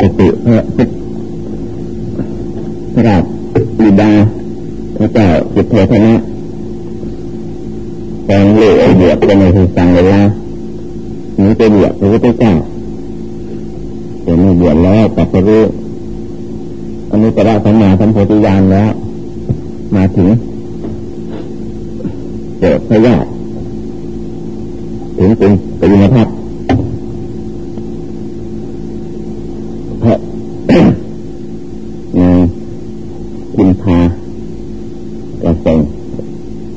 กติพระพระราชบิดาพระเจ้าจิตเทธนะแปลงเลือเบียดเป็นในที่สั่งเวลานี้ไปเบียดพระพุทธเจ้าเห็นเบียดแล้วตัดไปรู้อันนี้จะได้สัมมาสัมโพธิญาณแล้ว มาถึงเกิดพระญาติถึงเป็นปริมาทัศพระนางพิมพากระส่ง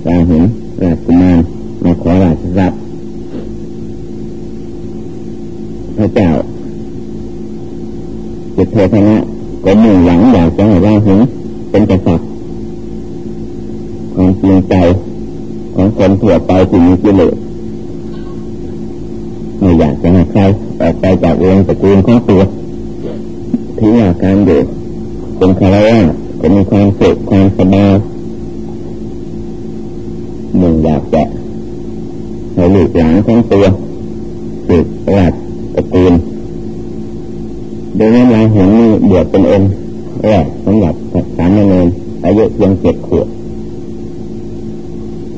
ราหินราชกุมารมาขอราชทรัพย์พระเจ้าจิต เทพนะก็มุ่งหลังอยากจะให้ราหินเป็นกษัตริย์ความจริงใจของคนทั่วไปที่มีกิเลสไม่อยากจะให้ใครออกไปจากวงตระกูลของตัวทิ้งอาการเด็กเป็นคารวะก็มีความสุขความสบายหนึ่งอยากจะให้ลูกหลานของตัวสืบราชตระกูลโดยนั้นเราเห็นนี่เดือดเป็นองค์แรกสำหรับ สามเณรอายุเพียงเจ็ดขวบ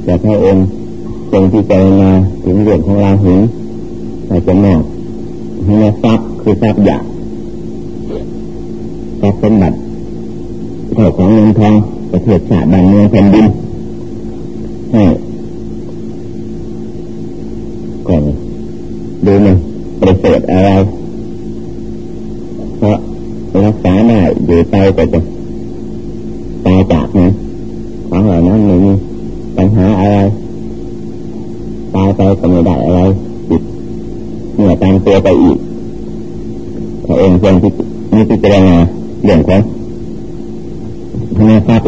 แต่พระองค์ทรงที่เจรณาถึงเรื่องของราหินเราจะมอบให้ทรัพย์คือทรัพย์อยากทรัพย์สมบัติเท่าของเงินทองประเทศชาติบ้านเมืองแผ่นดินให้ก่อนดูมันประเสริฐอะไรเพราะรักษาได้อยู่ไปก็จะตายจากนะของเหล่านั้นไม่มีปัญหาอะไร ตายไปก็ไม่ได้อะไรติดเมื่อตามตัวไปอีกพระองค์ทรงที่มี พิจารณาเรื่องของพระทรัพย์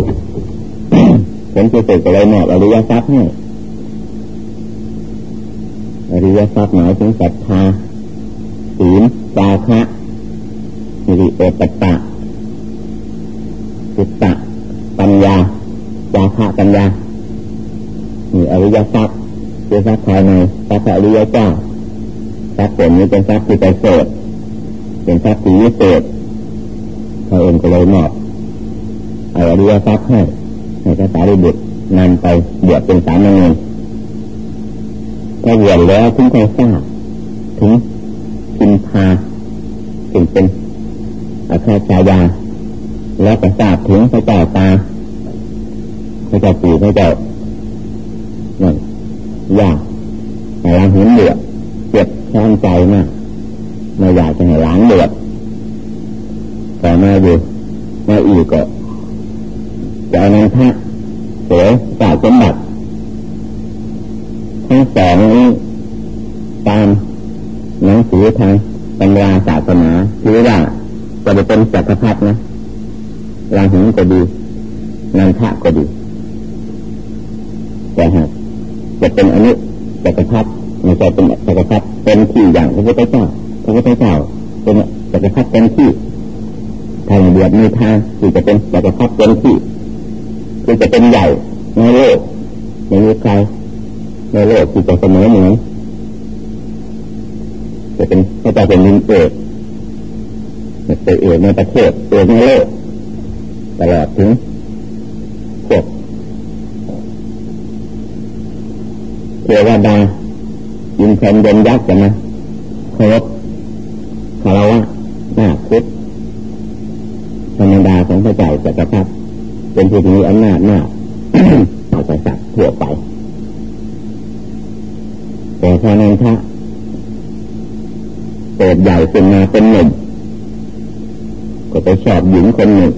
ผลที่สุดก็เลยมอบอริยทรัพย์ให้อริยทรัพย์หมายถึงศรัทธาศีลจาคะสิริโอตตะสุตตะปัญญาจาคะปัญญามีอริยทรัพย์คือทรัพย์ภายในทรัพย์อริยเจ้าทรัพย์ผลนี้เป็นทรัพย์ที่ประเสริฐเป็นทรัพย์ที่วิเศษ พระองค์ก็เลยมอบเอาอริยทรัพย์ให้ให้พระสารีบุตรนำไปบวชเป็นสามเณรพอบวชแล้วถึงใครทราบถึงพินพาถึงเป็นอาคาชายา แล้วก็ทราบถึงพระเจ้าตาพระเจ้าปู่พระเจ้านี่ยากแต่เราเห็นเดือเจ็บแค้นใจมากไม่อยากจะให้หลานเดือด มาอยู่มาอีกก็จะเอานันทะเสียสายสมบัติทั้งสองนี้ตามหนังสือทางตำราศาสนาคือว่าจะไปเป็นจักรพรรดินะราหุก็ดีนันทะก็ดี แต่หากจะเป็นอนุจักรพรรดิไม่ใช่เป็นจักรพรรดิเป็นที่อย่างพระพุทธเจ้าพระพุทธเจ้าเป็นจักรพรรดิเป็นที่ทางเดือดมีทางที่จะเป็นจักรพรรดิเป็นที่คือจะ เป็นใหญ่ในโลกไม่มีใครในโลกที่จะเสมอเหมือนจะเป็นพระเจ้าเป็นดินเอกเป็นเอกในประเทศเอกในโลกตลอดถึงพวกเทวดายินแผ่นยนยักษ์กันนะเคารพคารวะหน้าคุดธรรมดาของพระเจ้าจักรพรรดิ เป็นผู้ที่มีอำนาจมากต่อกษัตริย์ทั่วไป แต่พอนันพระเปิดใหญ่เป็นมาเป็นหนุ่มก็ไปชอบหญิงคนหนึ่ง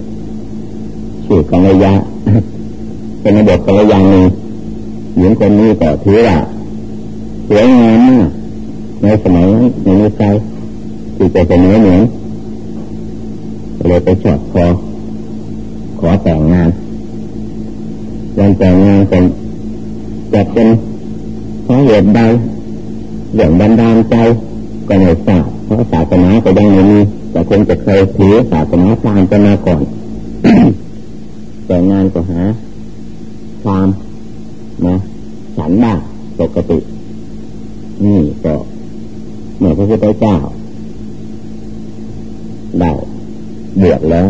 ชื่อกัลยาเป็นระบบกัลยาหนึ่งหญิงคนนี้ก็ถือว่าสวยงามมากในสมัยนั้นในนิสัยที่จะเป็นเนื้อเหมือนเลยไปชอบขอขอแต่งงาน วันแต่งงานเป็นจะเป็นเพราะเหตุใดเรื่องบันดาลใจก็ไม่ทราบเพราะศาสนาก็ยังไม่มีแต่คงจะเคยถือศาสนาพราหมณ์กันมาก่อน แต่งงานก็หาความนะฉันบ้าปกติ นี่ก็เหมือนพระพุทธเจ้าได้เดือดแล้ว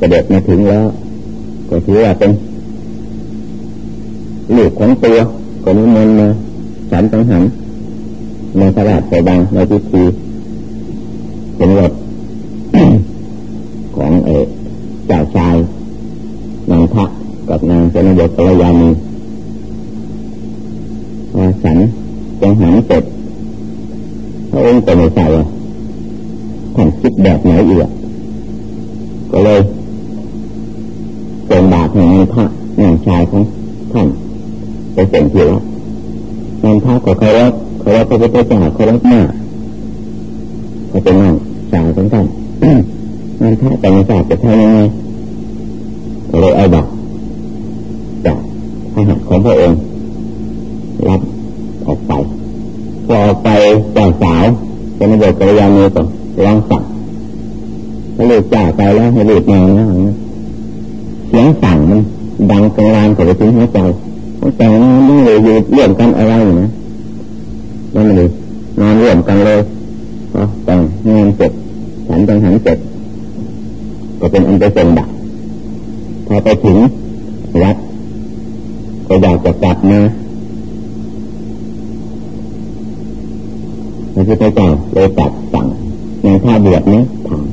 กระเด็ดมาถึงแล้ว ก็ถือว่าเป็น ลูกของตัวก็นิมนต์มาฉันสังหันในพระราชบังในพิธีเป็นรถของเอกเจ้าชายนางพระกับนางเจนบกรยานีพอฉันจังหันเสร็จพระองค์ก็ไม่ใส่ท่านคิดแบบไหนอีกเลยส่งบาตรให้พระนางชายของท่าน ไปส่งที่วัดนางพระก็เคารพเคารพพระพุทธเจ้าเคารพมากเขาเป็นน้องชายของท่านนางพระแต่ไม่ทราบจะทำยังไงก็เลยเอาบาตรจากพระหัตถ์ของพระองค์รับออกไปพอออกไปจ้าสาวเป็นเด็กกระยานีก็ร้องสั่งให้ลูกจ่าไปแล้วให้ลูกมาแล้วเสียงสั่งมันดังกลางลานไปถึงหัวใจหัวใจมันไม่เลยอยู่เรื่องกันอะไรนะนั่นเลยนอนร่วมกันเลยเพราะแต่งงานเสร็จฉันจังหันเสร็จก็เป็นอันไปส่งดักพอไปถึงวัดก็อยากจะกลับมาพระพุทธเจ้าเลยตัดสั่งในท่าเดือดนี้ถาม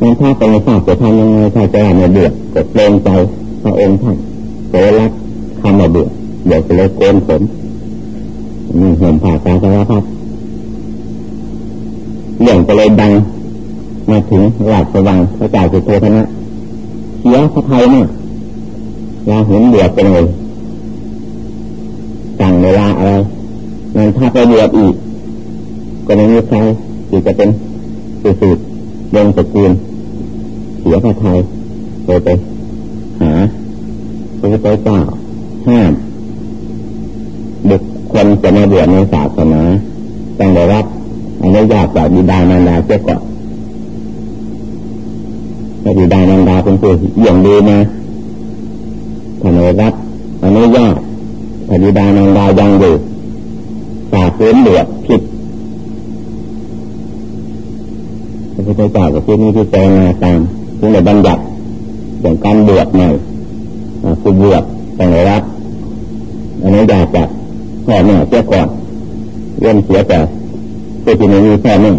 ในท่าเป็นทราบจะทำยังไงถ้าจะมาเดือดก็เกรงใจพระองค์ท่านโกรักคำมาเดือดเดี๋ยวจะเลยโกนผมนี่เห็น ผ่าตาสารพัดเรื่องก็เลยดังมาถึงหลักสว่างพระเจ้าสุโธทนะเสียพระไทยมากลาเห็นเดือดไปเลยสั่งเวลาอะไรงั้นถ้าไปเดือดอีก ก็ไม่มีใครที่จะเป็นสืบสืบวงตระกูลเสียพระไทยไปไปหาพระพุทธเจ้าห้าม คคลจะมาบวชในศาสนาต้องได้รับอนุญาตจากบิดามารดาเจ้าก่อนถ้าบิดามารดาเป็นผู้อย่างดีนะถ้าไม่รับอนุญาตถ้าบิดามารดายังอยู่ศาสนาบวชผิดพระพุทธเจ้าก็ที่นี่ที่เจนาตามที่ในบัญญัติอย่างการบวชใหม่คือบวชต้องได้รับอนุญาตจาก พ่อแม่เจ้าก่อนเรื่องเสียแต่ผู้ที่ไม่มีพ่อแม่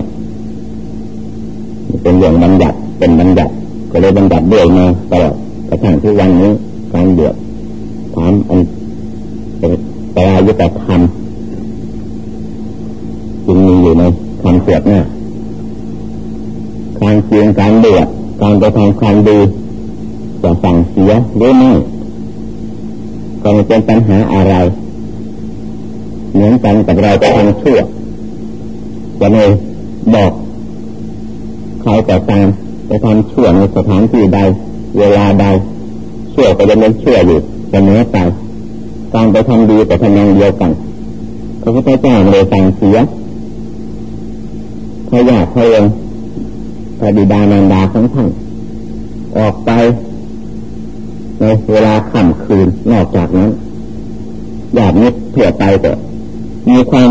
เป็นเรื่องบัญญัติเป็นบัญญัติก็เลยบัญญัติด้วยมาตลอดกระทั่งที่วันนี้การบวชถามอันเป็นปรายุตธรรมจึงมีอยู่ในคำสวดหน้าการเพียงการเดือดการไปทำความดีจะสั่งเสียหรือไม่ก็ไม่เป็นปัญหาอะไร เหมือนกันกับเราไปทำชั่วจะไม่บอกใครแต่ตามไปทำชั่วในสถานที่ใด เวลาใดชั่วก็จะไม่ชั่วอยู่จะเสมอไปการไปทำดีแต่ทำองเดียวกันพระพุทธเจ้าไม่ได้สั่งเสียพระญาติพระองค์พระบิดามารดาของท่านออกไปในเวลาค่ำคืนนอกจากนั้นญาติมิตรเพื่อไป มีความ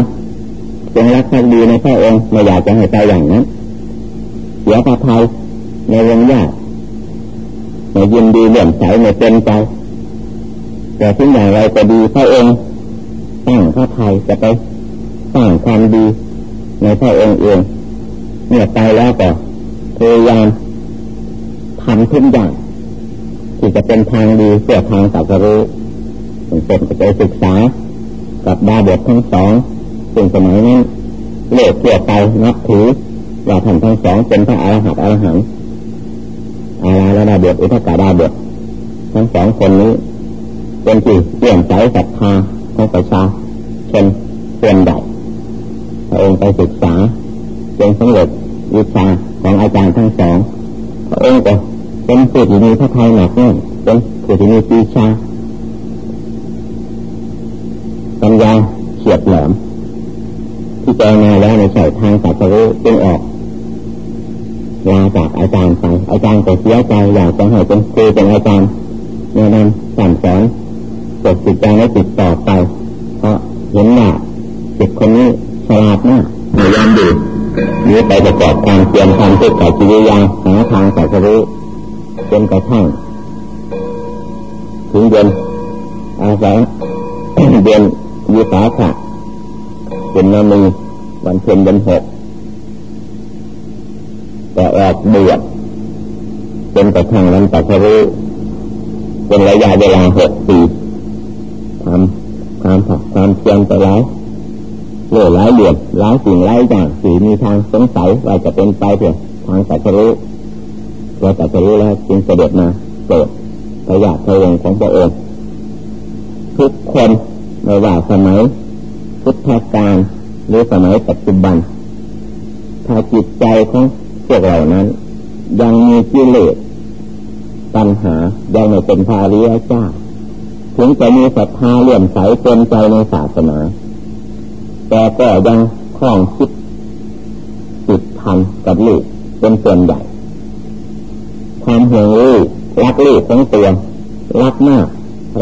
จงรักภักดีในพระองค์ไม่อยากจะให้ไปอย่างนั้นเสียพระทัยในวงญาติไม่ยินดีเหลื่อมใสไม่เป็นใจแต่ทุกอย่างไรก็ดีพระองค์ตั้งพระทัยจะไปสร้างความดีในพระองค์เองเมื่อไปแล้วก็พยายามทำทุกอย่างที่จะเป็นทางดีเพื่อทางสัจรู้เป็นไปศึกษา กับดาบททั้งสองซึ่งสมัยนั้นโลกทั่วไปนับถือว่าท่านทั้งสองเป็นพระอรหันต์อรหันต์อาราและดาบทอุทกาดาบททั้งสองคนนี้ เป็นที่เปี่ยมใจศรัทธาของประชาชนส่วนใหญ่พระองค์ไปศึกษาจนสำเร็จวิชาของอาจารย์ทั้งสองพระองค์ก็เป็นผู้ที่มีพระทัยหนักแน่นเป็นผู้ที่มีปีชาปัญญาเฉียบแหลมที่เจมาแล้วในใส่ทางสัจรู้จึงออกลาจากอาจารย์ไปอาจารย์ก็เสียใจอยากจะให้เป็นครูเป็นอาจารย์แนะนำสั่งสอนปกจิตใจให้ติดต่อไป เพราะเห็นว่าเด็กคนนี้ฉลาดมากพยายามดูนี้ไปประกอบความเพียรทำทุกข์กิริยาหาทางสัจรู้จนกระทั่งถึงเดือนอาศัยเดือนวิสาขะ เป็นนามีวันเพ็ญเดือนหกแต่ออกเบือดเป็นกระทั่งนั้นตัดรู้เป็นระยะเวลาหกปีทำความผักความเพียรไปแล้วเลื่อหลายเหลี่ยมหลายสิ่งหลายอย่างสีมีทางสงสัยว่าจะเป็นไปเพื่อทางตัดรู้เราตัดรู้แล้วจึงเสด็จมาโปรดพระญาติพระองค์ของพระองค์ทุกคนไม่ว่าสมัย พุทธกาลหรือสมัยปัจจุบัน ถ้าจิตใจของพวกเรานั้น ยังมีกิเลสปัญหายังไม่เป็นพาริยเจ้า ถึงจะมีศรัทธาเลื่อมใสเต็มใจในศาสนา แต่ก็ยังคล้องคิดติดพันกับลูกเป็นส่วนใหญ่ความห่วงลูกรักลูกของตัวรักมาก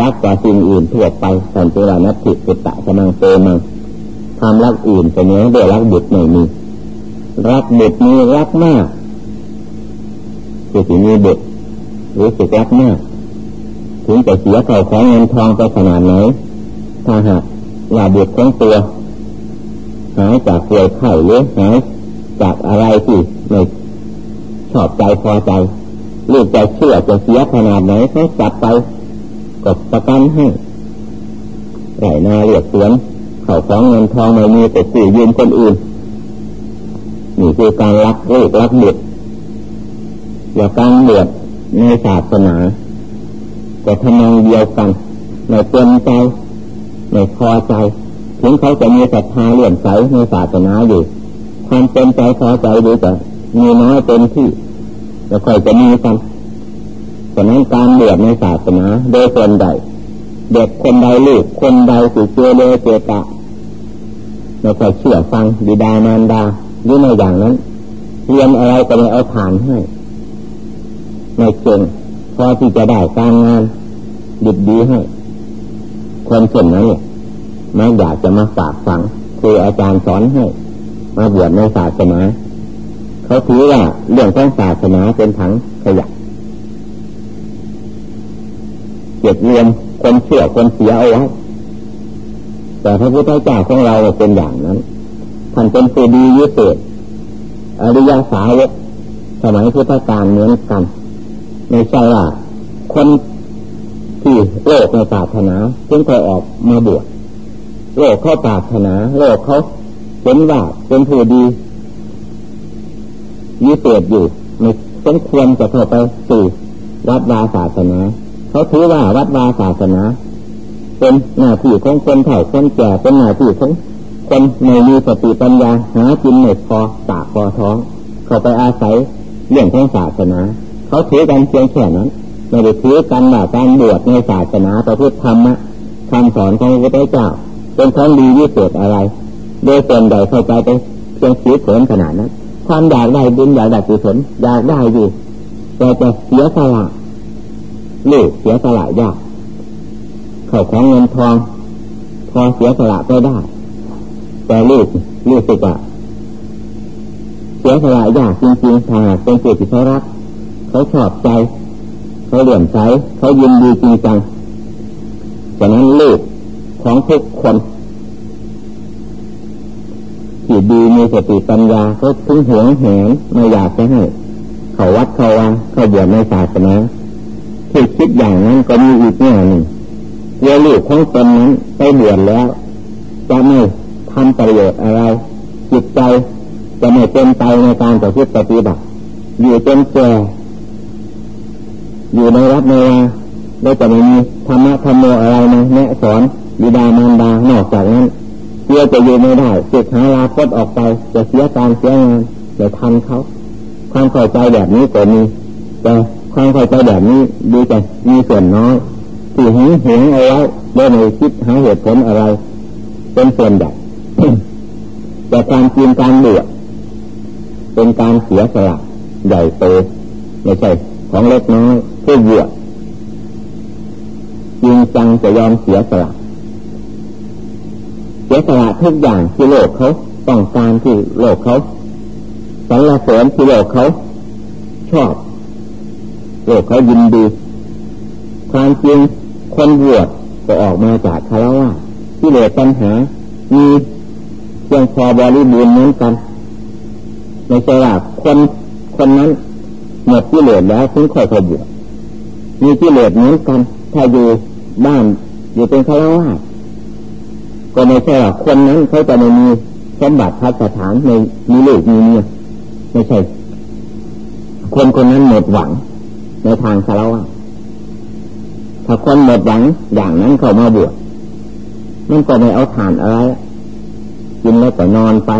รักกว่าสิ่งอื่นทั่วไปสันติรานัตถิสุตตะสมังเตมัง ความรักอื่นเป็นเนื้อเดียรักบุตรไม่มีรักบุตรมีรักมากคือสิ่งมีบุตรรู้สึกรักมากถึงจะเสียเข่าของเงินทองไปขนาดไหนถ้าหากว่าบุตรของตัวหายจากป่วยไข้หรือหายจากอะไรที่ไม่ชอบใจพอใจลูกจะเชื่อจะเสียขนาดไหนเขาจับไปกดประกันให้ไรนาเรียกสวน เขาของเงินทองไม่มีแต่กู้ยืมคนอื่นนี่คือการรักลูกรักบุตรอย่าการเดือดในศาสนาก็ทำนองเดียวกันในเต็มใจในพอใจถึงเขาจะมีศรัทธาเลื่อมใสในศาสนาอยู่ความเต็มใจพอใจดูแต่มีน้อยเต็มที่จะค่อยจะมีกันฉะนั้นการเดือดในศาสนาโดยส่วนใดเด็กคนใดลูกคนใดสิเจเลเจตะ ไม่ค่อยเชื่อฟังบิดามารดาหรือในอย่างนั้น เรียนอะไรก็ไม่เอาผ่านให้ไม่เก่งพอที่จะได้การงานดีดีให้คนเช่นนั้นเนี่ยไม่อยากจะมาฝากฝังคืออาจารย์สอนให้มาบวชในศาสนาเขาถือว่าเรื่องของศาสนาเป็นถังขยะเก็บรวมคนเชื่อคนเสียเอาไว้ แต่พระพุทธเจ้าของเราเป็นอย่างนั้นท่านเป็นผู้ดียิ่งเศษอริยสาวกสมัยพุทธกาลเหมือนกันไม่ใช่ว่าคนที่โลกในศาสนาจึงเคยออกมาบวชโลกเขาปรารถนา โลกเขาเป็นว่าเป็นผู้ดียิ่งเศษอยู่ไม่สมควรจะเข้าไปสู่วัดวาศาสนาเขาถือว่าวัดวาศาสนา เป็นหน้าที่ของคนเฒ่าคนแก่เป็นหน้าที่ของคนไม่มีสติปัญญาหากินไม่พอตากพอท้อง เขาไปอาศัยเรื่องของศาสนา เขาถือกันเพียงแค่นั้นไม่ได้ถือกันว่าการบวชในศาสนาประพฤติธรรมะคำสอนของพระพุทธเจ้า เป็นของดีวิเศษอะไร โดยส่วนใหญ่เข้าใจไปเพียงสีเขินขนาดนั้นความอยากได้บุญอยากได้กุศลอยากได้อยู่แต่จะเสียสละลูกเสียสละยาก เข้าของเงินทอง พอเสียสละก็ได้ แต่ลูกลูกสึกว่าเสียสละยากจริงๆถ้าเป็นเจติเขารักเขาชอบใจ เขาเหลื่อมใสเขายินดีจริงจังฉะนั้นลูกของทุกคนที่ดีมีสติปัญญาเขาถึงหวงแหนไม่อยากจะให้ เขาวัดเขาวาเขาบวชในศาสนาที่คิดอย่างนั้นก็มีอีกแง่หนึ่ง เวลูกของตนนั้นไปบวชแล้วจะไม่ทำประโยชน์อะไร จิตใจจะไม่เป็นไปในการประพฤติปฏิบัติอยู่จนแก่อยู่ในรัฐในวาได้จะไม่มีธรรมะธรรมโมอะไรนะแนะสอนบิดามารดานอกจากนั้นเพื่อจะอยู่ไม่ได้สึกหาลาพดออกไป จะเสียการเสียงานจะทันเขาความเข้าใจแบบนี้ก็มีแต่ความเข้าใจแบบนี้ดูจะมีส่วนน้อย ที่หึงหวงเอาไว้โดยไม่คิดหาเหตุผลอะไร เป็นส่วนใหญ่แต่การกินการเบื่อเป็นการเสียสละใหญ่โตไม่ใช่ของเล็กน้อยผู้เบื่อจริงจังจะยอมเสียสละเสียสละทุกอย่างที่โลกเขาต้องการที่โลกเขารรเสริญที่โลกเขาชอบโลกเขายินดีความจริง คนบวชก็ออกมาจากคารวะที่เหลือปัญหา มีเพียงพอบริบูรณ์เหมือนกันในใจว่าคนคนนั้นหมดที่เหลือแล้วถึงค่อยบวชมีที่เหลือเหมือนกัน ถ้าอยู่บ้านอยู่เป็นคารวะก็ไม่ใช่ว่าคนนั้นเขาจะไม่มีสมบัติพัสถานในมีลูกมีเมียไม่ใช่ คนคนนั้นหมดหวังในทางคารวะ ถ้าคนหมดหวังอย่างนั้นเข้ามาบวชมันก็ไม่เอาฐานอะไรกินแล้วก็นอนไป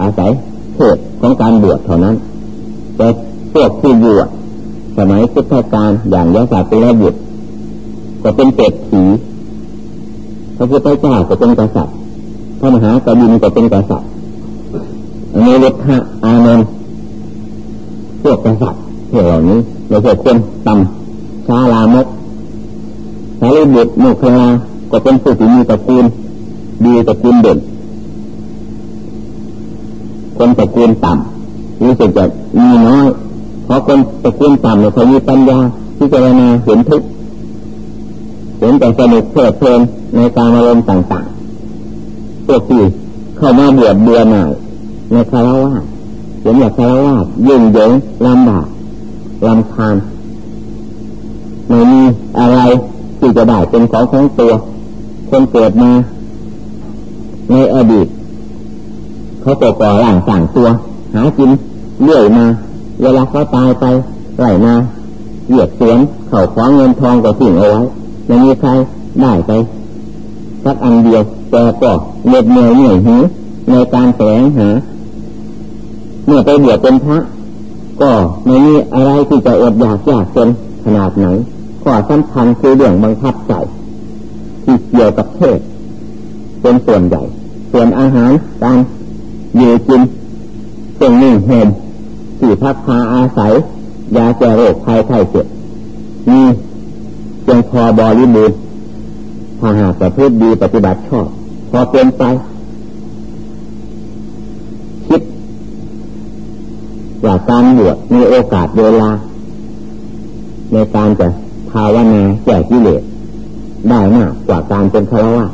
อาศัยเหตุของการบวชเท่านั้น แต่พวกที่บวชสมัยพุทธกาลอย่างยศเป็นบุตรก็เป็นเป็ดผีพระพุทธเจ้าก็เป็นกษัตริย์พระมหากบินก็เป็นกษัตริย์อันนี้วุฒะอานนท์พวกกษัตริย์เหล่านี้ไม่ใช่คนต่ำ ชาลามกสารีบุตรมุขลาก็เป็นผู้ที่มีตระกูลดีตระกูลเด่นคนตระกูลต่ำรู้สึกจะมีน้อยเพราะคนตระกูลต่ำเนี่ยเขามีปัญญาที่จะมาเห็นทุกเห็นแต่สนุกเพลิดเพลินในการอารมณ์ต่างๆพวกที่เข้ามาเบื่อเบื่อหน่ายในคารวะเห็นอย่างคารวะยิ่งเยิงลำบากลำคาญ ไม่มีอะไรที่จะได้เป็นของของตัว คนเกิดมาในอดีตเขาตก่อร่างสั่งตัว หากินเลื่อยมา เวลาเขาตายไปไหลมาเหยียดสวนเข่าคว้าเงินทองก็สิ่งเอาไว้ไม่มีใครได้ไปสักอันเดียวแต่ก็เหน็ดเหนื่อยเหนื่อยหิวในการแสวงหาเมื่อไปเบวชเป็นพระ ก็ไม่มีอะไรที่จะอดอยากยากจนขนาดไหน ข้อสำคัญคือเรื่องบังคับใจที่เกี่ยวกับเพศเป็นส่วนใหญ่ ส่วนอาหารการอยู่กินเรื่องนิ่งเห็นที่พักพาอาศัย ยาแก้โรคภัยไข้เจ็บมีเพียงพอบริบูรณ์ถ้าหากประพฤติดีปฏิบัติชอบ พอเป็นไป คิดว่าการบวชมีโอกาสเวลา ในการจะาวนาแก้กิเลสได้มากกว่าการเป็นฆราวาส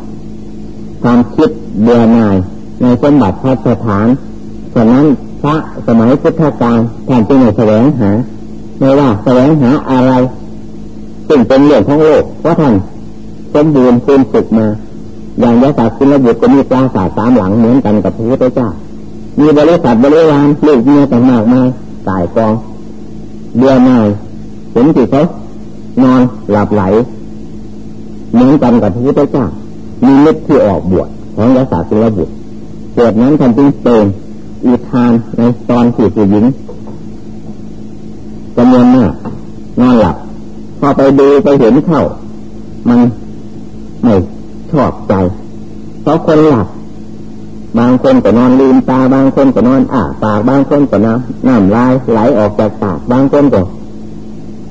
ความคิดเบื่อหน่ายในสมบัติพระสถานฉะนั้นพระสมัยพุทธกาลท่านจึงแสวงหาไม่ว่าแสวงหาอะไรซึ่งเป็นเรื่องของโลกเพราะท่านสมบูรณ์เป็นสุขมา อย่างยศศักดิ์คุณบุก็มีปราสาทสามหลังเหมือนกันกับพระพุทธเจ้า มีบริษัทบริวารลูกเมียต่างมากมายตายกองเบื่อหน่ายเห็นที่เขา นอนหลับไหลเหมือนกันกับพระพุทธเจ้ามีเล็บที่ออกบวชของยศศักดิ์คุณบุตรเกิดนั้นท่านจึงเป็นอุทานในตอนที่ผู้หญิงจำนวนมากนอนหลับพอไปดูไปเห็นเข้า มันไม่ชอบใจเพราะคนหลับบางคนก็นอนลืมตาบางคนก็นอนอ่าปากบางคนก็น้ำน้ำลายไหลออกจากปากบางคนก็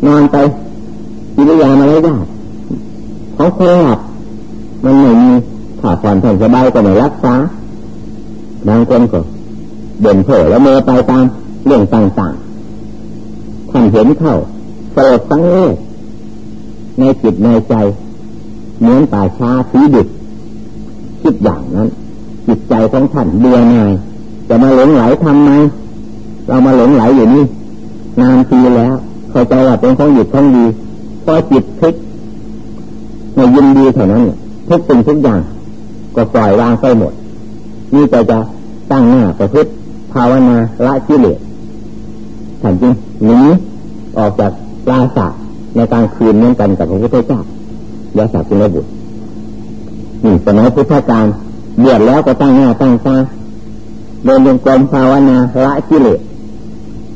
นอนไปกิริยามาไม่ได้ เขาคนหลับมันไม่มีขาดความผ่อนสบายก็ไม่รักษาบางคนก็เด่นเผยแล้วเมื่อไปตามเรื่องต่างๆท่านเห็นเข้าสลดสังเวชในจิตในใจเหมือนป่าช้าสีดิบคิดอย่างนั้น จิตใจของท่านเบื่อหน่ายจะมาหลงไหลทำไมเรามาหลงไหลอยู่นี่นานปีแล้วเข้าใจว่าเป็นของหยุดของดีพอจิตทึก ในยินดีเท่านั้นทุกสิ่งทุกอย่าง ก็ปล่อยวางไปหมด นี่แต่จะตั้งหน้าประพฤติภาวนาละกิเลสท่านจึงหนีออกจากลาสะในการคืนเหมือนกันกับพระพุทธเจ้ายาสาคุณบุตรนี่สมัยพุทธกาลเบียดแล้วก็ตั้งหน้าตั้งตาเดินยังกรมภาวนาละกิเลส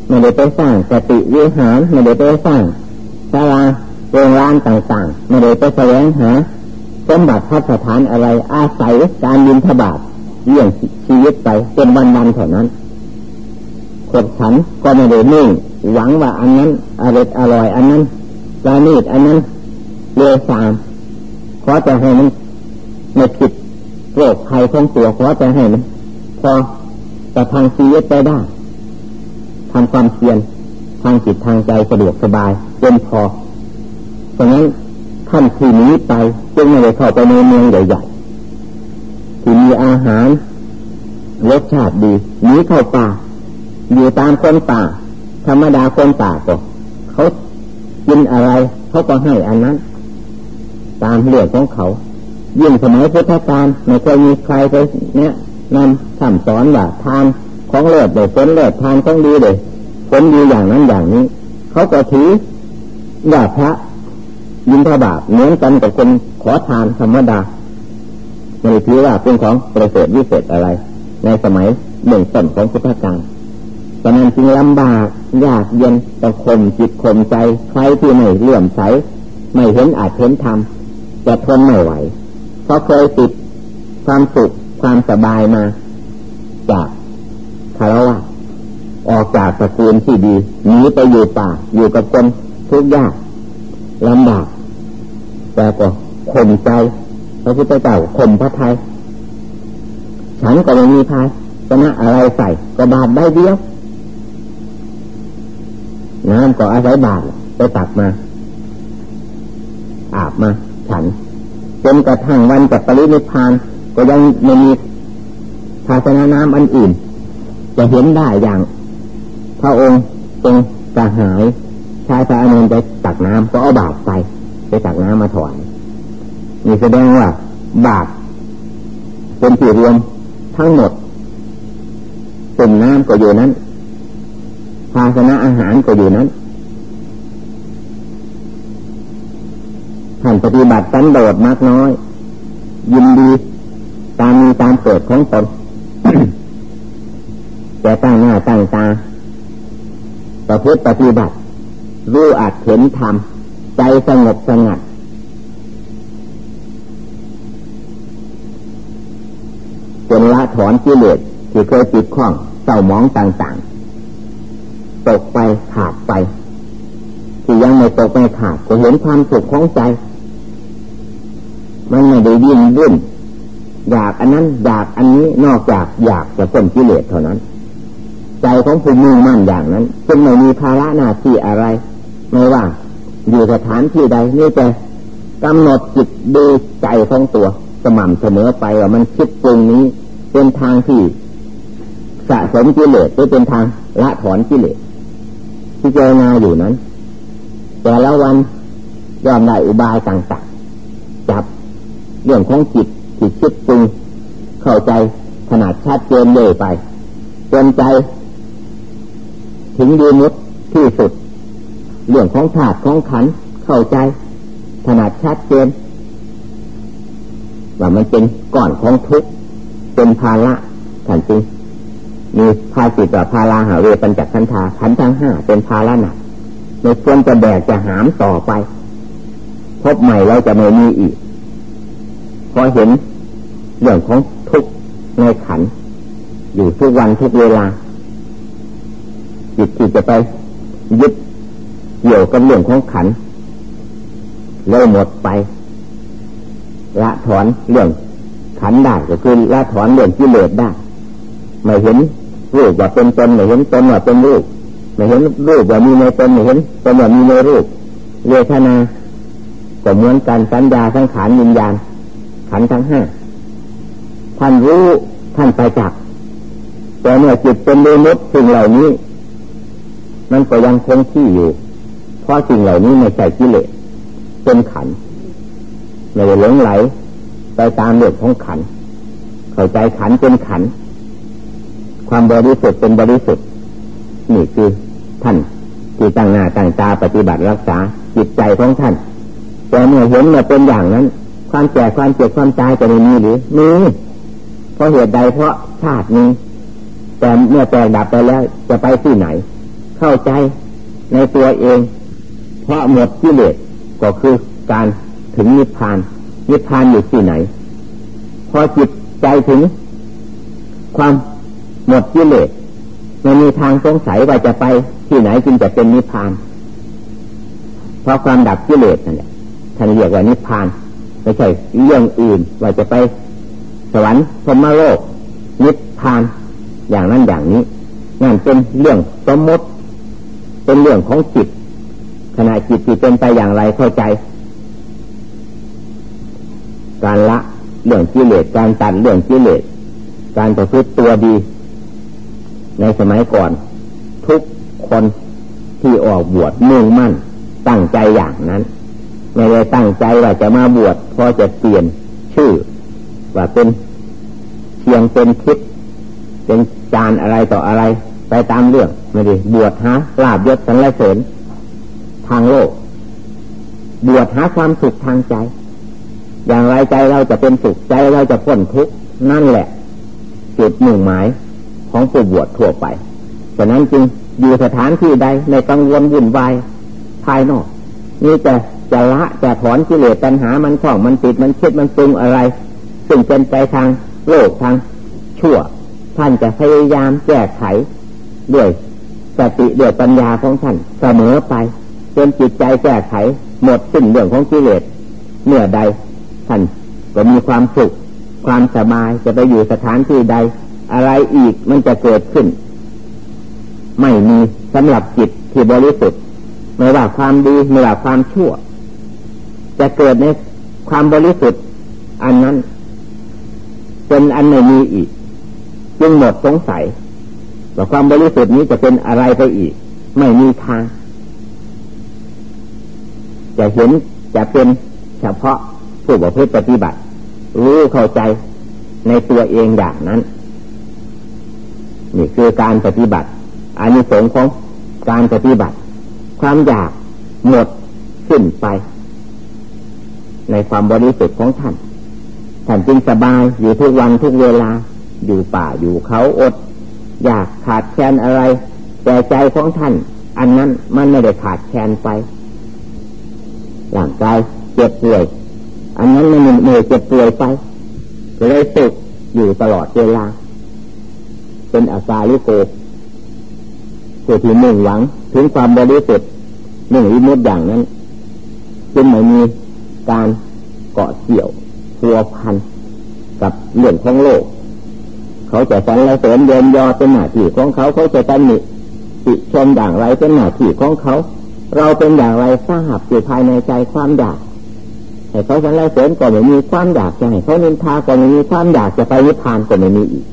ไม่ได้ไปสร้างสติวิหารไม่ได้ไปสร้างศาลา โรงร้านต่างๆไม่ได้ไปแสวงหาสมบัติพัฒฐานอะไรอาศัยการยินทบาทเลี้ยงชีวิตไปเป็นวันๆเท่านั้นขดฉันก็ไม่ได้นิ่งหวังว่าอันนั้นอร่อยอร่อยอันนั้นปลาณีดอันนั้นเลวสามขอจะให้มันไม่ผิดโรคภัยของตัวขอจะให้มันพอแต่ทางชีวิตไปได้ทำความเพียรทางจิตทางใจสะดวกสบายเป็นพอ เพราะงั้นท่านที่นี้ไปจึงไม่ได้เข้าไปในเมืองใหญ่ๆที่มีอาหารรสชาติดีหนีเข้าป่าอยู่ตามคนป่า ธรรมดาคนป่าก็เขากินอะไรเขาก็ให้อันนั้น ตามเรื่องของเขายิ่งสมัยพุทธกาลไม่เคยมีใครไปเนี่ยนำสั่งสอนว่าทานของเลิศเลยผลเลิศทานของดีเลยผลดีอย่างนั้นอย่างนี้ เขาก็ถือว่าพระ ยินทบาทเหมือนกันกับคนขอทานธรรมดาไม่ถือว่าเป็นของประเสริฐวิเศษอะไร ในสมัยเบื้องต้นของพุทธกาลตอนนั้นจึงลำบากยากเย็นต้องข่มจิตข่มใจใครที่ไม่เลื่อมใส ไม่เห็นอาจเห็นธรรมจะทนไม่ไหว เพราะเคยติดความสุขความสบายมา จากคารวะออกจากสกุลที่ดีหนีไปอยู่ป่าอยู่กับคนทุกข์ยากลำบาก แต่ก็ข่มใจพระพุทธเจ้าข่มพระไทยฉันก็ไม่มีภายชนะอะไรใส่ก็บาดได้เดียวน้ำก็อาศัยบาดไปตักมา อาบมา ฉันจนกระทั่งวันจับปรินิพานก็ยังไม่มีภาชนะน้ำอันอื่น จะเห็นได้อย่างพระองค์ทรงกระหายชายพระอนุนไปตักน้ำก็เอาบาตรไป ไปตักน้ำมาถวายนี่แสดงว่า บาตรเป็นที่รวมทั้งหมดเป็นน้ำก็อยู่นั้น ภาชนะอาหารก็อยู่นั้นท่านปฏิบัติสันโดษมากน้อย ยินดีตามมีตามเกิดของตนแต่ตั้งหน้าตั้งตาประพฤติปฏิบัติรู้อาจเห็นธรรม ใจสงบสงัดจนละถอนกิเลสที่เคยจิตข้องเศร้ามองต่างๆ ตกไปขาดไป ที่ยังไม่ตกไม่ขาดก็เห็นความสุขของใจ มันไม่ได้ยิ่งวุ่นอยากอันนั้นอยากอันนี้นอกจากอยากจะพ้นกิเลสเท่านั้น ใจของผู้มุ่งมั่นอย่างนั้นจึงไม่มีภาระหน้าที่อะไร ไม่ว่า อยู่สถานที่ใดนี่จะกำหนดจิตดูใจของตัวสม่ำเสมอไปว่ามันคิดตรงนี้เป็นทางที่สะสมกิเลสหรือเป็นทางละถอนกิเลสที่เจรงาอยู่นั้น แต่ละวันยอมได้อุบายต่างๆจับเรื่องของจิตจิตคิดปรุงเข้าใจขนาดชัดเจนเลยไปจนใจ ถึงดีมุดที่สุด เรื่องของถาดของขันเข้าใจขนาดชัดเจนว่ามันเป็นก่อนของทุกเป็นภาระขันจริงมีภาสิตว่าภาราหาเวปัญจขันธาขันทั้งห้าเป็นภาระหนักในควรจะแบกจะหามต่อไป พบใหม่เราจะไม่มีอีกพอเห็นเรื่องของทุกในขัน อยู่ทุกวันทุกเวลาจิตที่จะไปยึด เกี่ยวกับเรื่องของขันเลยหมดไป ละถอนเรื่องขันได้ก็คือละถอนเรื่องกิเลสได้ไม่เห็นรูปว่าเป็นตนไม่เห็นตนว่าเป็นรูปไม่เห็นรูปว่ามีในตนไม่เห็นตนว่ามีในรูปเวทนาก็เหมือนกันสัญญาสังขารวิญญาณ ขันทั้งห้าท่านรู้ท่านไปจักแต่เมื่อจิตเป็นเมนุษสิ่งเหล่านี้ มันก็ยังคงที่อยู่ เพราะสิ่งเหล่านี้ไม่ใช่กิเลสเป็นขันไม่ได้หลงไหล ไปตามเรื่องของขัน เข้าใจขันเป็นขัน ความบริสุทธิ์เป็นบริสุทธิ์นี่คือท่านที่ตั้งหน้าตั้งตาปฏิบัติรักษาจิตใจของท่านแต่เมื่อเห็นมาเป็นอย่างนั้น ความแก่ความเจ็บความตายจะไม่มีหรือมีเพราะเหตุใดเพราะชาตินี้แต่เมื่อแตกดับไปแล้วจะไปที่ไหน เข้าใจในตัวเอง เพราะหมดกิเลสก็คือการถึงนิพพาน นิพพานอยู่ที่ไหน พอจิตใจถึง ความหมดกิเลสไม่มีทางสงสัยว่าจะไปที่ไหนจึงจะเป็นนิพพาน เพราะความดับกิเลสนั่นแหละท่านเรียกว่านิพพานไม่ใช่เรื่องอื่นว่าจะไปสวรรค์พรมโลกนิพพานอย่างนั้นอย่างนี้นั่นเป็นเรื่องสมมติ เป็นเรื่องของจิต ขณะจิตจิตเป็นไปอย่างไรเข้าใจ การละเรื่องกิเลสการตัดเรื่องกิเลสการประพฤติตัวดี ในสมัยก่อน ทุกคนที่ออกบวชมุ่งมั่น ตั้งใจอย่างนั้น ไม่ได้ตั้งใจว่าจะมาบวชเพราะจะเปลี่ยนชื่อ ว่าเป็นเชียงเป็นคิดเป็นจานอะไรต่ออะไร ไปตามเรื่องไม่ได้บวชหาลาบยศสันเสริญ ทางโลก บวชหาความสุขทางใจ อย่างไรใจเราจะเป็นสุขใจเราจะพ้นทุกข์นั่นแหละ จุดหนึ่งหมายของผู้บวชทั่วไปฉะนั้นจึงอยู่สถานที่ใดในกังวลวุ่นวายภายนอกนี่จะจะละจะถอนกิเลสปัญหามันคล้องมันติดมันคิดมันปรุงอะไร ซึ่งเป็นไปทางโลกทางชั่ว ท่านจะพยายามแก้ไขด้วยสติด้วยปัญญาของท่านเสมอไป จนจิตใจแก้ไข หมดสิ้นเรื่องของกิเลสเมื่อใดท่านก็มีความสุข ความสบายจะไปอยู่สถานที่ใด อะไรอีกมันจะเกิดขึ้น ไม่มีสำหรับจิตที่บริสุทธิ์ไม่ว่าความดีไม่ว่าความชั่ว จะเกิดในความบริสุทธิ์ อันนั้น เป็นอันไม่มีอีก จึงหมดสงสัยว่าความบริสุทธิ์นี้จะเป็นอะไรไปอีก ไม่มีทาง จะเห็นจะเป็นเฉพาะผู้ประพฤติปฏิบัติ รู้เข้าใจในตัวเองอย่างนั้น นี่คือการปฏิบัติอานิสงส์ของการปฏิบัติ ความอยากหมดสิ้นไป ในความบริสุทธิ์ของท่านท่านจึงสบายอยู่ทุกวันทุกเวลาอยู่ป่าอยู่เขาอด อยากขาดแคลนอะไร แต่ใจของท่าน อันนั้นมันไม่ได้ขาดแคลนไป ร่างกายเจ็บป่วย อันนั้นมันเหนื่อยเจ็บป่วยไปเลยสุขอยู่ตลอดเวลา เป็นอาการลิโกผู้ที่มุ่งหวังถึงความบริสุทธิ์หนึ่งอิมุดอย่างนั้นจึงไม่มีการเกาะเกี่ยวพัวพันกับเรื่องของโลก เขาจะสรรเสริญเดินยอเป็นหน้าที่ของเขาเขาจะตำหนิติชมอย่างไรเป็นหน้าที่ของเขา เราเป็นอย่างไรทราบอยู่ภายในใจความอยากให้เขาสันไรเสริญก็ไม่มีความอยากจะให้เขานินทาก็ไม่มีความอยากจะไปนิพพานก็ไม่มีอีก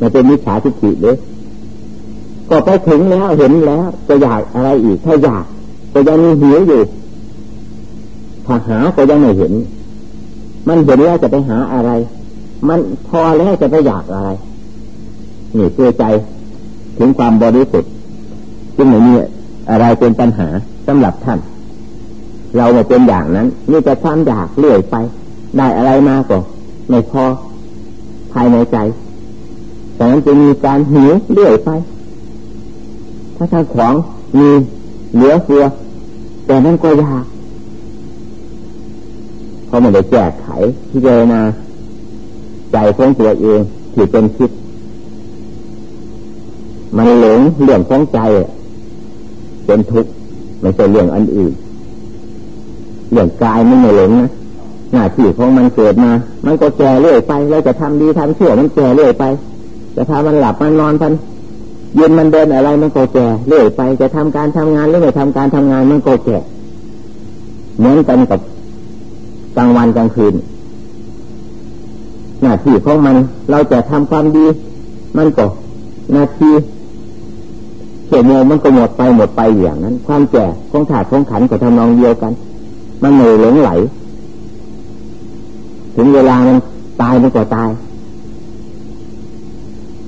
มันเป็นมิจฉาทิฏฐิเลยก็ไปถึงแล้วเห็นแล้วจะอยากอะไรอีกถ้าอยากก็ยังมีหิวอยู่ถ้าหาก็ยังไม่เห็น มันเห็นแล้วจะไปหาอะไร มันพอแล้วจะไปอยากอะไรนี่เพื่อใจถึงความบริสุทธิ์จึงไม่มี อะไรเป็นปัญหาสำหรับท่าน เราไม่เป็นอย่างนั้นนี่จะความอยากเลื่อยไป ได้อะไรมาก็ไม่พอภายในใจแต่นั้นจะมีการหิวเลื่อยไป ถ้าท่านของมีเหลือเฟือแต่นั้นก็ยากเพราะมันได้แก้ไขที่เจนาใจของตัวเองที่เป็นคิด มันหลงเรื่องของใจ เป็นทุกข์ไม่ใช่เรื่องอันอื่น เรื่องกายมันไม่หลงนะหน้าที่ของมันเกิดมา มันก็แก่เรื่อยไปเราจะทำดีทำชั่วมันแก่เรื่อยไป จะทำมันหลับมันนอนพันยืนมันเดินอะไรมันก็แก่เรื่อยไป จะทำการทำงานหรือไม่ทำการทำงานมันก็แก่เหมือนกันกับกลางวันกลางคืน หน้าที่ของมันเราจะทำความดี มันก็หน้าที่ เฉี่ยวโมมันก็หมดไปหมดไปอย่างนั้น ความแก่ของถาดของขันก็ทำนองเดียวกัน มันเหนื่อยหลงไหล ถึงเวลามันตายมันก็ตาย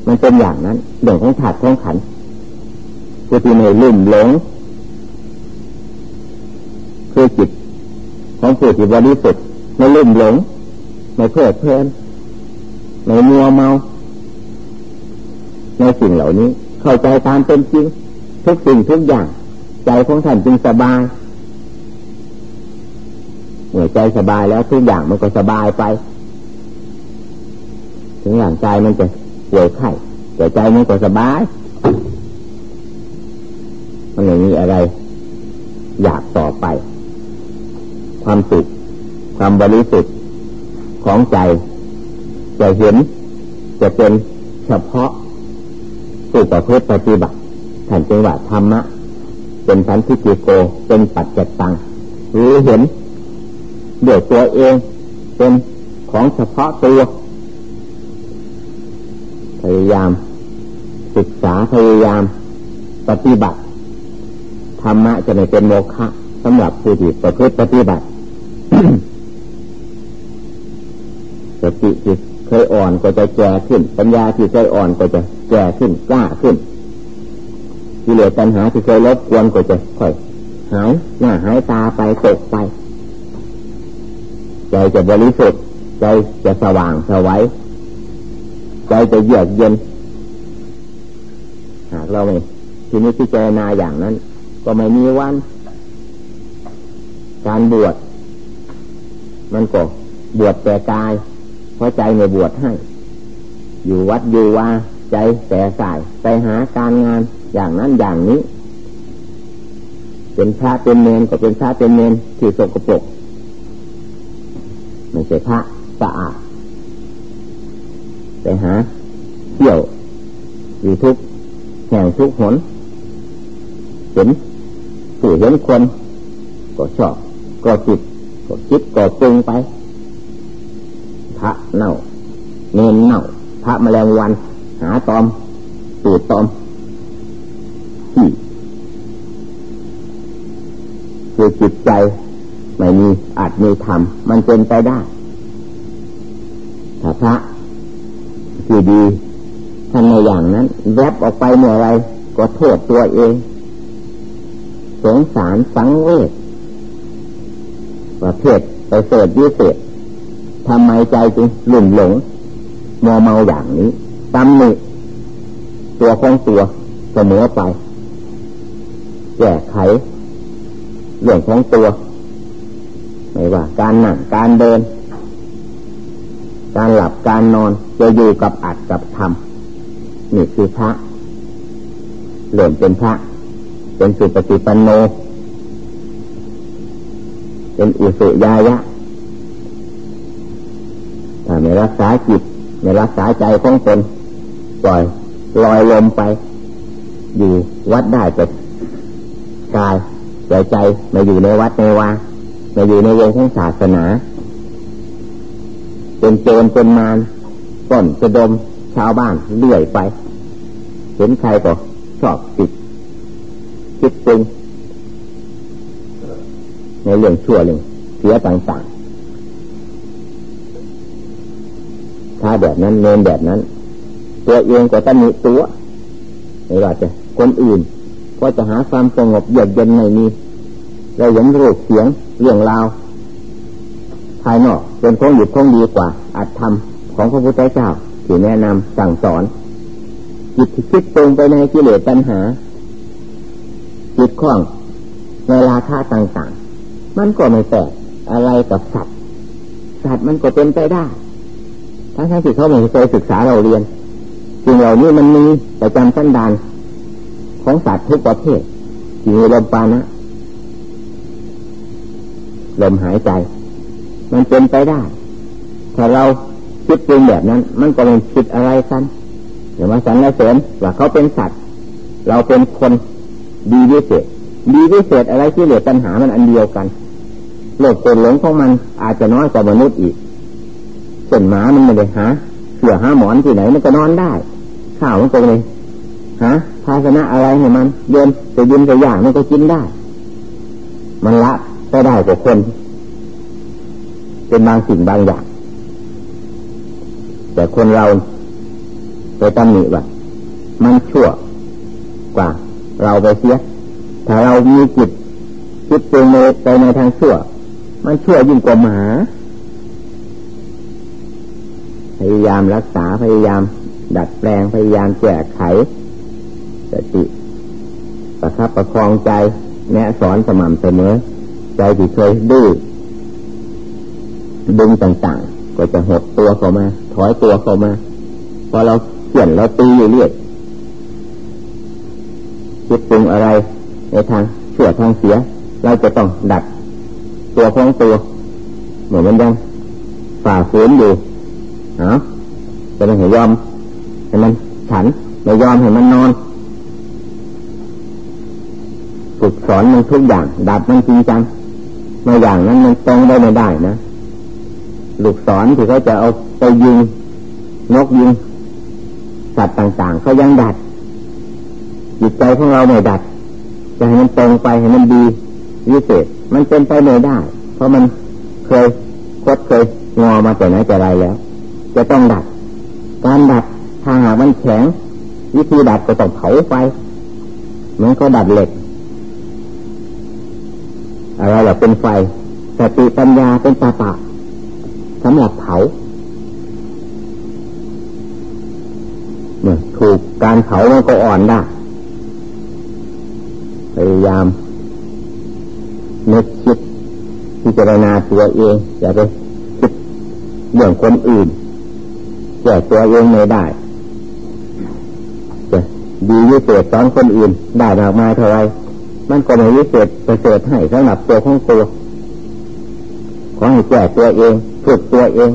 มันเป็นอย่างนั้นเรื่องของถาดของขันคือที่เหนื่อยลุ่มหลงคือจิตของผู้ที่บริสุทธิ์ไม่ลุ่มหลงไม่เพลิดเพลินไม่มัวเมาในสิ่งเหล่านี้ เข้าใจตามเป็นจริง ทุกสิ่งทุกอย่าง ใจของท่านจึงสบายเมื่อใจสบายแล้วทุกอย่างมันก็สบายไป ถึงอย่างใจมันจะป่วยไข้แต่ใจมันก็สบาย มันไม่มีอะไร อยากต่อไป ความสุขความบริสุทธิ์ของใจจะเห็นจะเป็นเฉพาะ ผู้ประพฤติปฏิบัติท่านจึงว่าธรรมะ เป็นสันทิติโกเป็นปัจจตังรู้เห็นเดือดตัวเองเป็นของเฉพาะตัวพยายามศึกษาพยายามปฏิบัติธรรมะจะไม่เป็นโมฆะสำหรับผู้ที่ประพฤติปฏิบัติสติจิตเคยอ่อนก็จะแก่ขึ้น ปัญญาที่เคยอ่อนก็จะ แก่ขึ้นกล้าขึ้นกิเลสปัญหาที่เคยลบกวนก็จะค่อย หายหน้าหายตาไปตกไป ใจจะบริสุทธิ์ใจจะสว่างสวัยใจจะเยือกเย็นหากเราไม่ทีนี้พิจารณาอย่างนั้น ก็ไม่มีวัน การบวชมันก็บวชแต่กาย เพราะใจไม่บวชให้ อยู่วัดอยู่ว่า ใจแต่สายไปหาการงานอย่างนั้นอย่างนี้ เป็นพระเป็นเนนก็เป็นพระเป็นเนนที่สกปรกไม่ใช่พระสะอาดไปหาเที่ยวอยู่ทุกแห่งทุกหนเห็นผู้เห็นคนก็ชอบก็จิตก็คิดก็ปรุงไป พระเน่าเนนเน่าพระแมลงวัน หาตอมตูดตอมที่คือจิตใจไม่มีอาจมีธรรมมันเป็นไปได้ถ้าพระที่ดีท่านในอย่างนั้น แวบออกไปเมื่อไรก็โทษตัวเอง สงสารสังเวชประเภทไปเสดวิเศษทำไมใจจึงหลุ่มหลงมัวเมาอย่างนี้ ตำหนิตัวของตัวเสมอไป แก้ไข เรื่องของตัว ไม่ว่า การนั่งการเดิน การหลับการนอนจะอยู่กับอัดกับทำนี่คือพระเริ่มเป็นพระ เป็นสุปฏิปันโน เป็นอุสุยายะถ้าไม่รักษาจิตไม่รักษาใจของตน ปล่อยลอยลมไป อยู่วัดได้แต่กายใจใจมาอยู่ในวัดในวามาอยู่ในวงของศาสนา เป็นโจรเป็นมารต้นจะดมชาวบ้านเลื่อยไป เห็นใครก็ชอบติดคิดปรุงในเรื่องชั่วเรื่องเสียต่างๆถ้าแบบนั้นเนินแบบนั้น ตัวเองก็ต้องมีตัวไม่ว่าจะคนอื่น ก็จะหาความสงบเยือกเย็นในนี้เราเห็นรูปเสียงเรื่องราวภายนอกเป็นของหยุดของดีกว่าอัตธรรมของพระพุทธเจ้าที่แนะนำสั่งสอนจิตคิดตรงไปในกิเลสปัญหา จิตคล้องในราคาต่างๆ มันก็ไม่แตกอะไรกับสัตว์สัตว์มันก็เป็นไปได้ ทั้งที่เขาไม่เคยศึกษาเราเรียน สิ่งเหล่านี้มันมีประจำสันดานของสัตว์ทุกประเภทที่มีลมปานะลมหายใจ มันเป็นไปได้ ถ้าเราคิดเป็นแบบนั้น มันก็ไม่คิดอะไรกันอย่ามาสันนิษฐานว่าเขาเป็นสัตว์ เราเป็นคนดีวิเศษ ดีวิเศษอะไรที่เหลือปัญหามันอันเดียวกันโลกเป็นหลงของมันอาจจะน้อยกว่ามนุษย์อีกส่วนหมามันไม่ได้หาเสือหาหมอนที่ไหนมันก็นอนได้ ข้าวมันก็เลยหาภาชนะอะไรเนี่ยมันเดินไปยินไปอย่างมันก็กินได้ มันละก็ได้กว่าคน เป็นบางสิ่งบางอย่าง แต่คนเราไปตำหนิว่ามันชั่วกว่า เราไปเสีย ถ้าเรามีจิตจิตเป็นไปในทางชั่ว มันชั่วยิ่งกว่าหมา พยายามรักษาพยายาม ดัดแปลงพยายามแก้ไขสติประคับประคองใจ แนะสอนสม่ำเสมอ ใจที่เคยดื้อดึงต่างๆ ก็จะหดตัวเข้ามา ถอยตัวเข้ามา พอเราเขียนเราตีอยู่เรื่อยคิดปรุงอะไร ในทางเชั่วทางเสีย เราจะต้องดัด ตัวของตัวเหมือนมันยังฝ่าฝืนอยู่เนาะจะไม่ให้ยอม ให้มันฉันไม่ยอมให้มันนอนฝึกสอนมันทุกอย่าง ดับมันจริงจังในอย่างนั้นมันตรงได้ไม่ได้นะลูกศรที่เขาจะเอาไปยิงนกยิงสัตว์ต่าง ๆเขายังดัดจิตใจของเราไม่ดัดจะให้มันตรงไปให้มันดีวิเศษ มันเป็นไปไม่ได้ เพราะมันเคยคดเคยงอมาแต่ไหนแต่ไรแล้ว จะต้องดัด การดัด ถ้าหากมันแข็งวิธีดัดก็ต้องเผาไฟมันก็ดัดเหล็ก อะไรแบบเป็นไฟสติปัญญาเป็นตาปะสำหรับเผาเมื่อถูกการเผามันก็อ่อนได้พยายามนึกคิดพิจารณาตัวเองอย่าไปคิดเรื่องคนอื่นแก้ตัวเองไม่ได้ ดีวิเศษสอนคนอื่นได้มากมายเท่าไรมันก็ไม่วิเศษประเสริฐให้สำหรับตัวของตัวขอให้แก้ตัวเองฝึกตัวเอง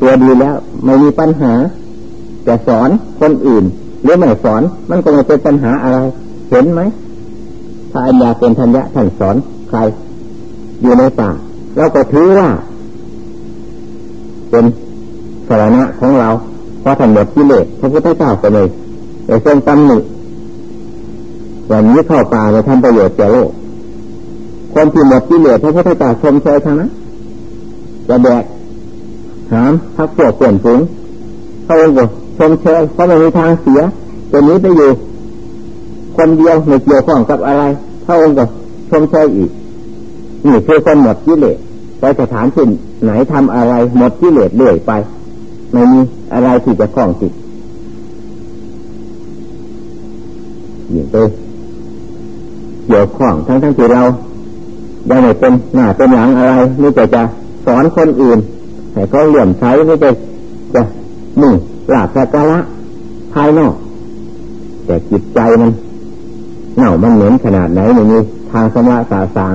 ตัวดีแล้วไม่มีปัญหาจะสอนคนอื่น หรือไม่สอน มันก็ไม่เป็นปัญหาอะไร เห็นไหมถ้าอัญญาเป็นทัญญะท่านสอนใคร อยู่ในป่าเราก็ถือว่า เป็นสาระของเราเพราะท่านหมดกิเลสพระพุทธเจ้าก็เลย แต่ทรงตำหนิวันนี้เข้าป่าไปทำประโยชน์แก่โลก คนที่หมดกิเลสพระพุทธเจ้าชมเชยทางนั้นจะแบกหามพักพวกเปลี่ยนฝูงเขาเองก็ชมเชยเพราะไม่มีทางเสียตัวนี้ไปอยู่ คนเดียวไม่เกี่ยวข้องกับอะไรเขาเองก็ชมเชยอีกนี่คือคนหมดกิเลสไปสถานที่ไหนทำอะไรหมดกิเลสเรื่อยไป ไม่มีอะไรที่จะคล้องจิต ย่งไปเกี่ยวข้องทั้งทั้งที่เรายังไม่เป็นหน้าเป็นหลังอะไรนี่จะจะสอนคนอื่นให้เขาเหลี่ยมใช้ไม่จะจะมุ่งหลาบสักการะภายนอก แต่จิตใจมันเน่ามันเหม็นขนาดไหนไม่มีทางสมาสาสาง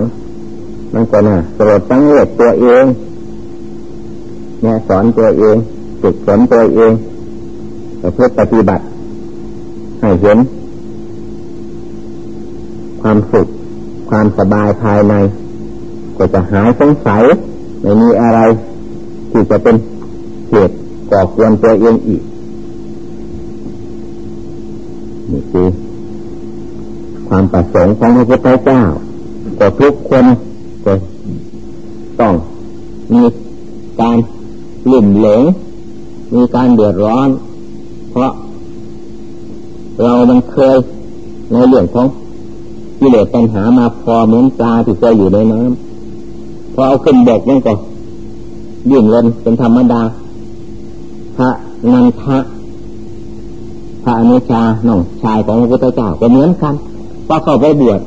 มันก็น่ะสลดตั้งเวทตัวเองเนี่ยสอนตัวเองฝึกฝนตัวเองเพื่อปฏิบัติ ให้เห็น ความสุข ความสบายภายใน ก็จะหายสงสัยไม่มีอะไร ที่จะเป็นเหตุก่อกวนตัวเองอีกนี่คือความประสงค์ของพระพุทธเจ้าก็ทุกคนก็ต้องมีการลิ่มเหลง มีการเดือดร้อน เพราะเรามันเคยในเรื่องของ กิเลสปัญหามาพอเหมือนปลาที่เคยอยู่ในน้ำพอเอาขึ้นบกนั่นก็ยิ่งลนเป็นธรรมดาพระนันทะพระอนุชาน้องชายของพระพุทธเจ้าก็เหมือนกันพอเข้าไปบวช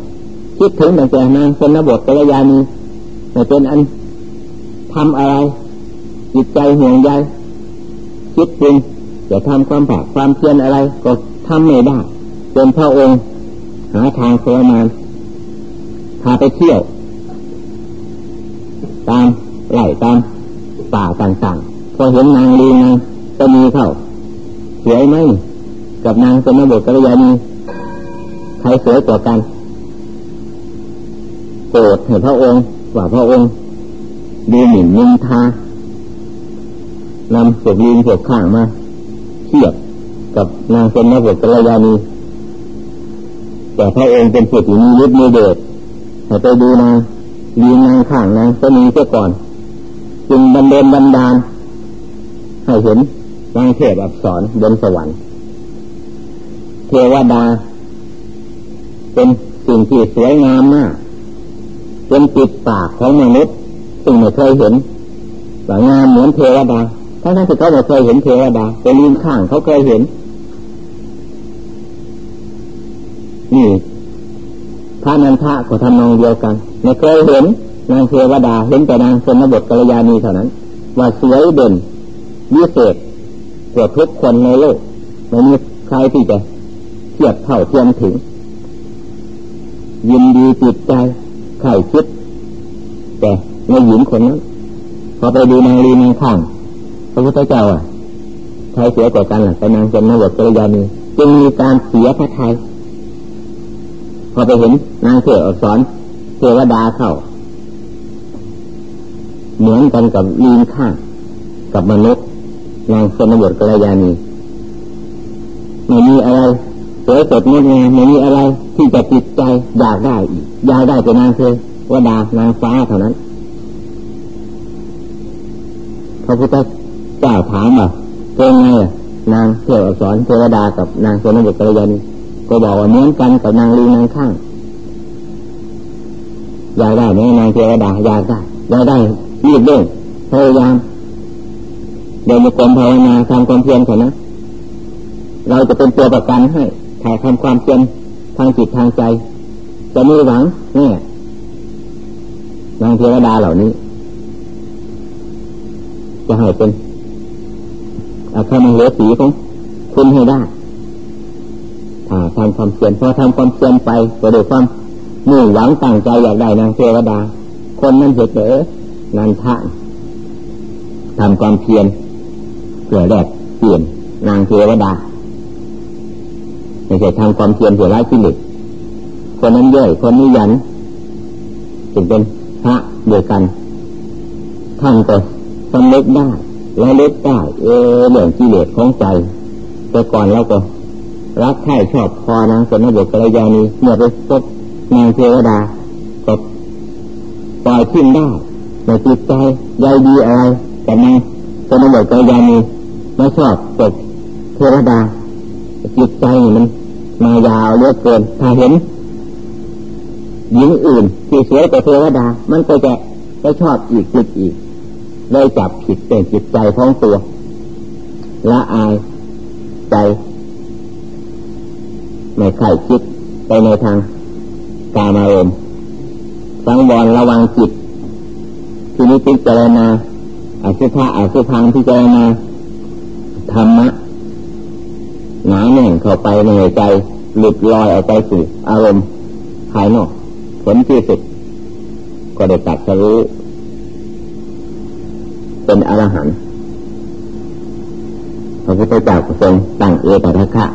คิดถึงแต่แต่นางชนบทกัลยาณีแต่เป็นอันทำอะไร จิตใจห่วงใยคิดจริงจะทำความผาความเพียรอะไร ก็ทำไม่ได้เป็นพระองค์ หาทางทรมานพาไปเที่ยว ตามไหลตามป่าต่างๆ พอเห็นนางลีนางจะมีเข้าเสียไหมกับนางเป็นนบกัลยาณีใครสวยกว่ากันโกรธให้พระองค์ว่าพระองค์ดูหมิ่นนินทานำพวกลิงพวกข้างมาเทียบกับนางเป็นนบกัลยาณี แต่พระองค์เป็นผู้ที่มีฤทธิ์มีเดชให้ไปดูนางดีนางข้างนางก็มีเสียก่อน จึงบันเดินบันดาลให้เห็นนางเทพอักษรบนสวรรค์ เทวดา เป็นสิ่งที่สวยงามมากเป็นปิดปากของมนุษย์ซึ่งไม่เคยเห็นว่างามเหมือนเทวดาทั้งที่เขาไม่เคยเห็นเทวดาเป็นลิงข้างเขาเคยเห็น นี่พระนันทะก็ทำนองเดียวกันไม่เคยเห็นนางเทวดาเห็นแต่นางชนบทกัลยาณีเท่านั้น ว่าสวยเด่นวิเศษกว่าทุกคนในโลกไม่มีใครที่จะเทียบเท่าเทียมถึง ยินดีจิตใจไข่คิด แต่ในหญิงคนนั้นพอไปดูนางลีนางข้างพระพุทธเจ้าอะใครเสียกว่ากันล่ะแต่นางชนบทกัลยาณีจึงมีการเสียพระทัย พอไปเห็นนางเทวสอนเทวดาเข้า เหมือนกันกับลีนข้างกับมนุษย์นางสนบทกัลยาณีไม่มีอะไรสวยสดงดงามไม่มีอะไรที่จะติดใจอยากได้อีกอยากได้แต่นางเทวดานางฟ้าเท่านั้นพระพุทธเจ้าถามว่าเป็นไงนางเทวสอนเทวดากับนางสนบทกัลยาณี ก็บอกว่าเหมือนกันกับนางลีนางข้างอยากได้ไหมนางเทวดาอยากได้อยากได้รีบเร่งพยายามเดินในกรมภาวนาทำความเพียรเถอะนะเราจะเป็นตัวประกันให้ถ่ายทำความเพียรทางจิตทางใจ จะมีหวังเนี่ยนางเทวดาเหล่านี้ จะให้เป็นอาคามังเหลสีของคุณให้ได้ ทำความเพียรพอทำความเพียรไปก็ด้วยความมุ่งหวังตั้งใจอยากได้นางเทวดา คนนั้นเหตุเอนันทะทำความเพียรเพื่อแลกเปลี่ยนนางเทวดาไม่ใช่ทำความเพียรเพื่อละกิเลสคนนั้นเย่อคนนี้ยันจึงเป็นพระเดียวกันท่านก็สำเร็จได้และเล็กได้เออเรื่องกิเลสของใจ แต่ก่อนเราก็ รักใคร่ชอบพอนางสนบทกัลยาณีเมื่อไปพบนางเทวดาก็ปล่อยทิ้งได้ในจิตใจใยดีอะไรแต่นางสนบทกัลยาณีไม่ชอบตกเทวดาจิตใจมันมายาวเลือกเกินถ้าเห็นหญิงอื่นที่สวยกว่าเทวดา มันก็จะไม่ชอบอีกจิตอีกเลยจับผิดเป็นจิตใจท้องตัวละอายใจ ไม่คิดไปในทางกามารมสังวรระวังจิตที่นี้พิจารณาอาสุภาอาสุพังพิจารณาธรรมะหนาแน่นเข้าไปในใจหลุดลอยออกไปสู่อารมณ์ภายนอกผลที่สุดก็ได้ตัดสรู้เป็นอรหันต์พระพุทธเจ้าทรงตั้งเอตทัคคะ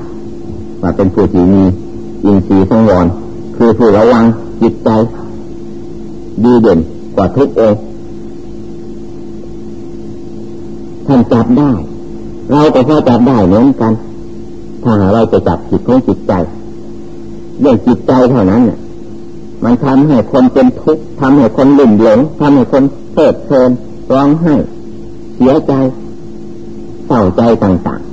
ว่าเป็นผู้ที่มี อินทรีย์สังวรคือผู้ระวังจิตใจ ดีเด่นกว่าทุกองท่านจับได้ เราก็พอจับได้เหมือนกัน ถ้าเราจะจับจิตของจิตใจเรื่องจิตใจเท่านั้นเนี่ยมันทำให้คนเป็นทุกข์ทำให้คนหลุ่มหลงทำให้คนเพลิดเพลินร้องไห้เสียใจเศร้าใจต่างๆ